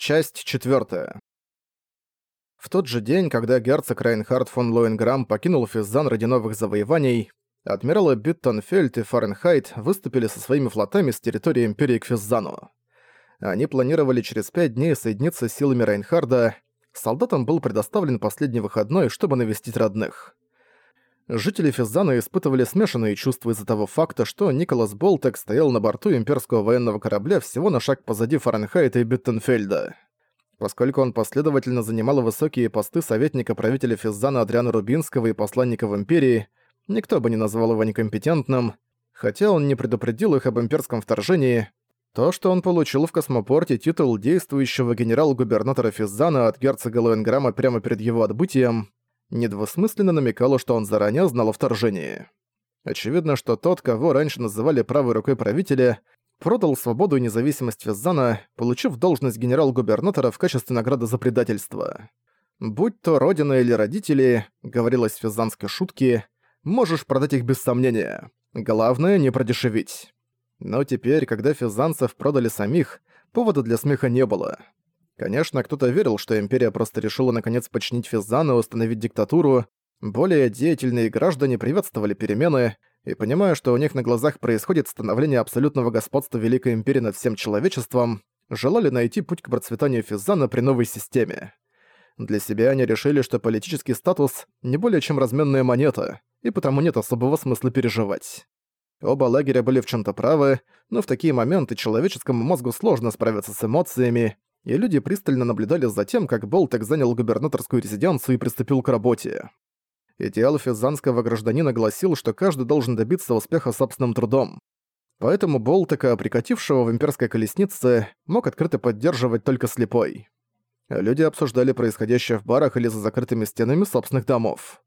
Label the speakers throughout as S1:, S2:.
S1: Часть 4. В тот же день, когда герцог Райнхард фон Лоенграм покинул Физзан ради новых завоеваний, адмиралы Биттенфельд и Фаренхайт выступили со своими флотами с территории Империи к Физзану. Они планировали через пять дней соединиться с силами Райнхарда, солдатам был предоставлен последний выходной, чтобы навестить родных. Жители Физзана испытывали смешанные чувства из-за того факта, что Николас Болтек стоял на борту имперского военного корабля всего на шаг позади Фаренхайта и Биттенфельда. Поскольку он последовательно занимал высокие посты советника правителя Физзана Адриана Рубинского и посланника в Империи, никто бы не назвал его некомпетентным, хотя он не предупредил их об имперском вторжении, то, что он получил в космопорте титул действующего генерал-губернатора Физзана от герцога Лоенграма прямо перед его отбытием, недвусмысленно намекало, что он заранее знал о вторжении. Очевидно, что тот, кого раньше называли правой рукой правителя, продал свободу и независимость Физзана, получив должность генерал-губернатора в качестве награды за предательство. «Будь то родина или родители», — говорилось в физзанской шутке, — «можешь продать их без сомнения. Главное, не продешевить». Но теперь, когда физзанцев продали самих, повода для смеха не было. Конечно, кто-то верил, что Империя просто решила наконец починить Физзана и установить диктатуру. Более деятельные граждане приветствовали перемены, и понимая, что у них на глазах происходит становление абсолютного господства Великой Империи над всем человечеством, желали найти путь к процветанию Физзана при новой системе. Для себя они решили, что политический статус не более чем разменная монета, и потому нет особого смысла переживать. Оба лагеря были в чем то правы, но в такие моменты человеческому мозгу сложно справиться с эмоциями, и люди пристально наблюдали за тем, как Болтек занял губернаторскую резиденцию и приступил к работе. Идеал физанского гражданина гласил, что каждый должен добиться успеха собственным трудом. Поэтому Болтека, прикатившего в имперской колеснице, мог открыто поддерживать только слепой. Люди обсуждали происходящее в барах или за закрытыми стенами собственных домов.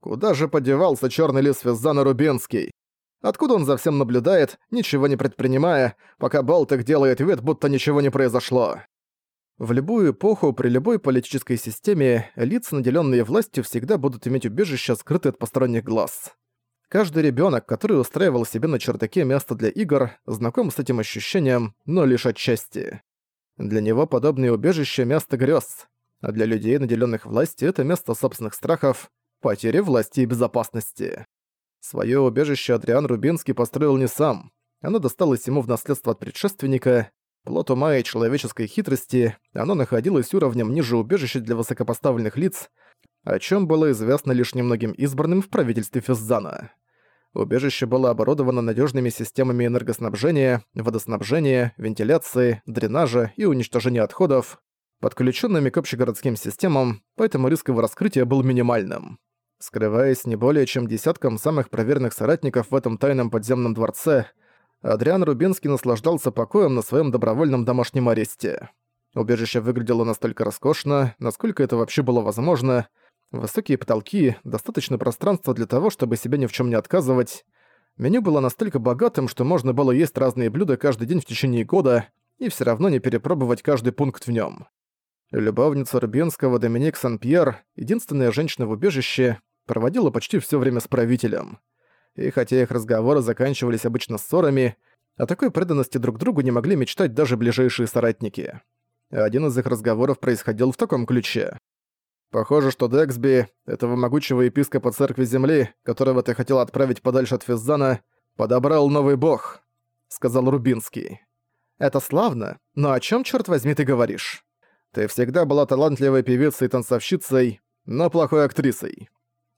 S1: Куда же подевался черный лис Физзана Рубинский? Откуда он за всем наблюдает, ничего не предпринимая, пока Болтек делает вид, будто ничего не произошло? В любую эпоху, при любой политической системе, лица, наделенные властью, всегда будут иметь убежище, скрытое от посторонних глаз. Каждый ребенок, который устраивал себе на чердаке место для игр, знаком с этим ощущением, но лишь отчасти. Для него подобное убежище – место грез, а для людей, наделенных властью, это место собственных страхов, потери власти и безопасности. Свое убежище Адриан Рубинский построил не сам. Оно досталось ему в наследство от предшественника, Плод ума и человеческой хитрости, оно находилось уровнем ниже убежища для высокопоставленных лиц, о чем было известно лишь немногим избранным в правительстве Физзана. Убежище было оборудовано надежными системами энергоснабжения, водоснабжения, вентиляции, дренажа и уничтожения отходов, подключенными к общегородским системам, поэтому риск его раскрытия был минимальным. Скрываясь не более чем десятком самых проверенных соратников в этом тайном подземном дворце, Адриан Рубинский наслаждался покоем на своем добровольном домашнем аресте. Убежище выглядело настолько роскошно, насколько это вообще было возможно. Высокие потолки, достаточно пространства для того, чтобы себе ни в чем не отказывать. Меню было настолько богатым, что можно было есть разные блюда каждый день в течение года и все равно не перепробовать каждый пункт в нем. Любовница Рубинского Доминик Сан-Пьер, единственная женщина в убежище, проводила почти все время с правителем и хотя их разговоры заканчивались обычно ссорами, о такой преданности друг другу не могли мечтать даже ближайшие соратники. Один из их разговоров происходил в таком ключе. «Похоже, что Дексби, этого могучего епископа Церкви Земли, которого ты хотел отправить подальше от Физзана, подобрал новый бог», — сказал Рубинский. «Это славно, но о чем, черт возьми, ты говоришь? Ты всегда была талантливой певицей и танцовщицей, но плохой актрисой.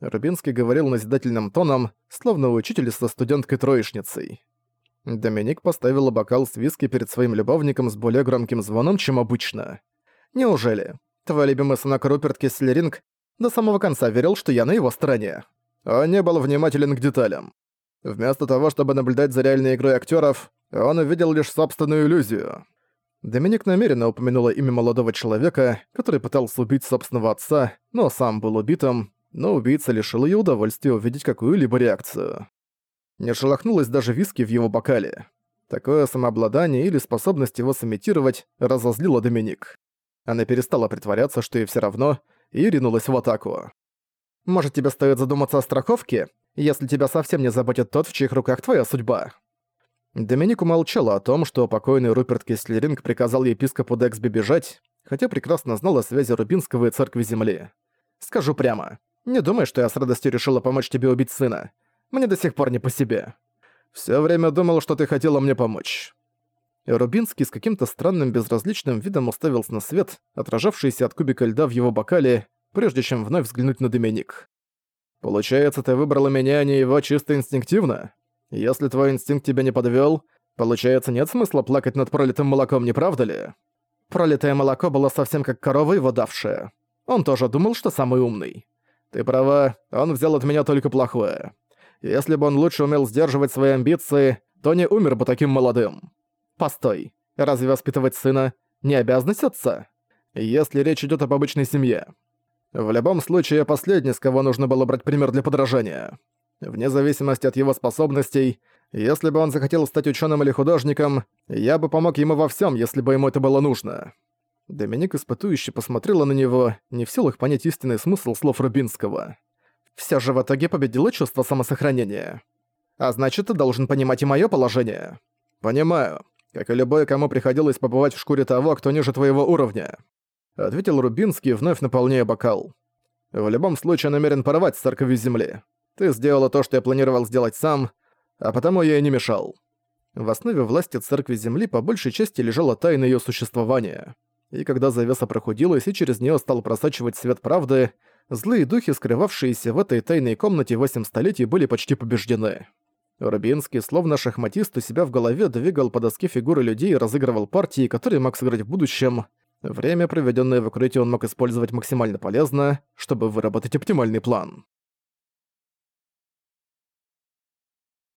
S1: Рубинский говорил назидательным тоном, словно учитель со студенткой-троечницей. Доминик поставила бокал с виски перед своим любовником с более громким звоном, чем обычно. «Неужели? Твой любимый сынок Руперт Кеслеринг до самого конца верил, что я на его стороне?» Он не был внимателен к деталям. Вместо того, чтобы наблюдать за реальной игрой актеров, он увидел лишь собственную иллюзию. Доминик намеренно упомянула имя молодого человека, который пытался убить собственного отца, но сам был убитым, но убийца лишил её удовольствия увидеть какую-либо реакцию. Не шелохнулось даже виски в его бокале. Такое самообладание или способность его сымитировать разозлило Доминик. Она перестала притворяться, что ей всё равно, и ринулась в атаку. «Может, тебе стоит задуматься о страховке, если тебя совсем не заботит тот, в чьих руках твоя судьба?» Доминик умолчала о том, что покойный Руперт Кислеринг приказал епископу Дексби бежать, хотя прекрасно знал о связи Рубинского и Церкви Земли. «Скажу прямо. Не думай, что я с радостью решила помочь тебе убить сына. Мне до сих пор не по себе. Всё время думал, что ты хотела мне помочь». И Рубинский с каким-то странным безразличным видом уставился на свет, отражавшийся от кубика льда в его бокале, прежде чем вновь взглянуть на Доминик. «Получается, ты выбрала меня, а не его чисто инстинктивно? Если твой инстинкт тебя не подвёл, получается, нет смысла плакать над пролитым молоком, не правда ли?» Пролитое молоко было совсем как корова его давшая. Он тоже думал, что самый умный. Ты права, он взял от меня только плохое. Если бы он лучше умел сдерживать свои амбиции, то не умер бы таким молодым. Постой, разве воспитывать сына не обязанность отца? Если речь идет об обычной семье. В любом случае, последний, с кого нужно было брать пример для подражания. Вне зависимости от его способностей, если бы он захотел стать ученым или художником, я бы помог ему во всем, если бы ему это было нужно. Доминик испытующе посмотрела на него, не в силах понять истинный смысл слов Рубинского. Все же в итоге победило чувство самосохранения. А значит, ты должен понимать и мое положение. Понимаю. Как и любой, кому приходилось побывать в шкуре того, кто ниже твоего уровня. Ответил Рубинский, вновь наполняя бокал. В любом случае намерен порвать с церковью земли. Ты сделала то, что я планировал сделать сам, а потому я и не мешал. В основе власти церкви земли по большей части лежала тайна ее существования и когда завеса прохудилась и через нее стал просачивать свет правды, злые духи, скрывавшиеся в этой тайной комнате восемь столетий, были почти побеждены. Рубинский, словно шахматист, у себя в голове двигал по доске фигуры людей и разыгрывал партии, которые мог сыграть в будущем. Время, проведенное в укрытии, он мог использовать максимально полезно, чтобы выработать оптимальный план.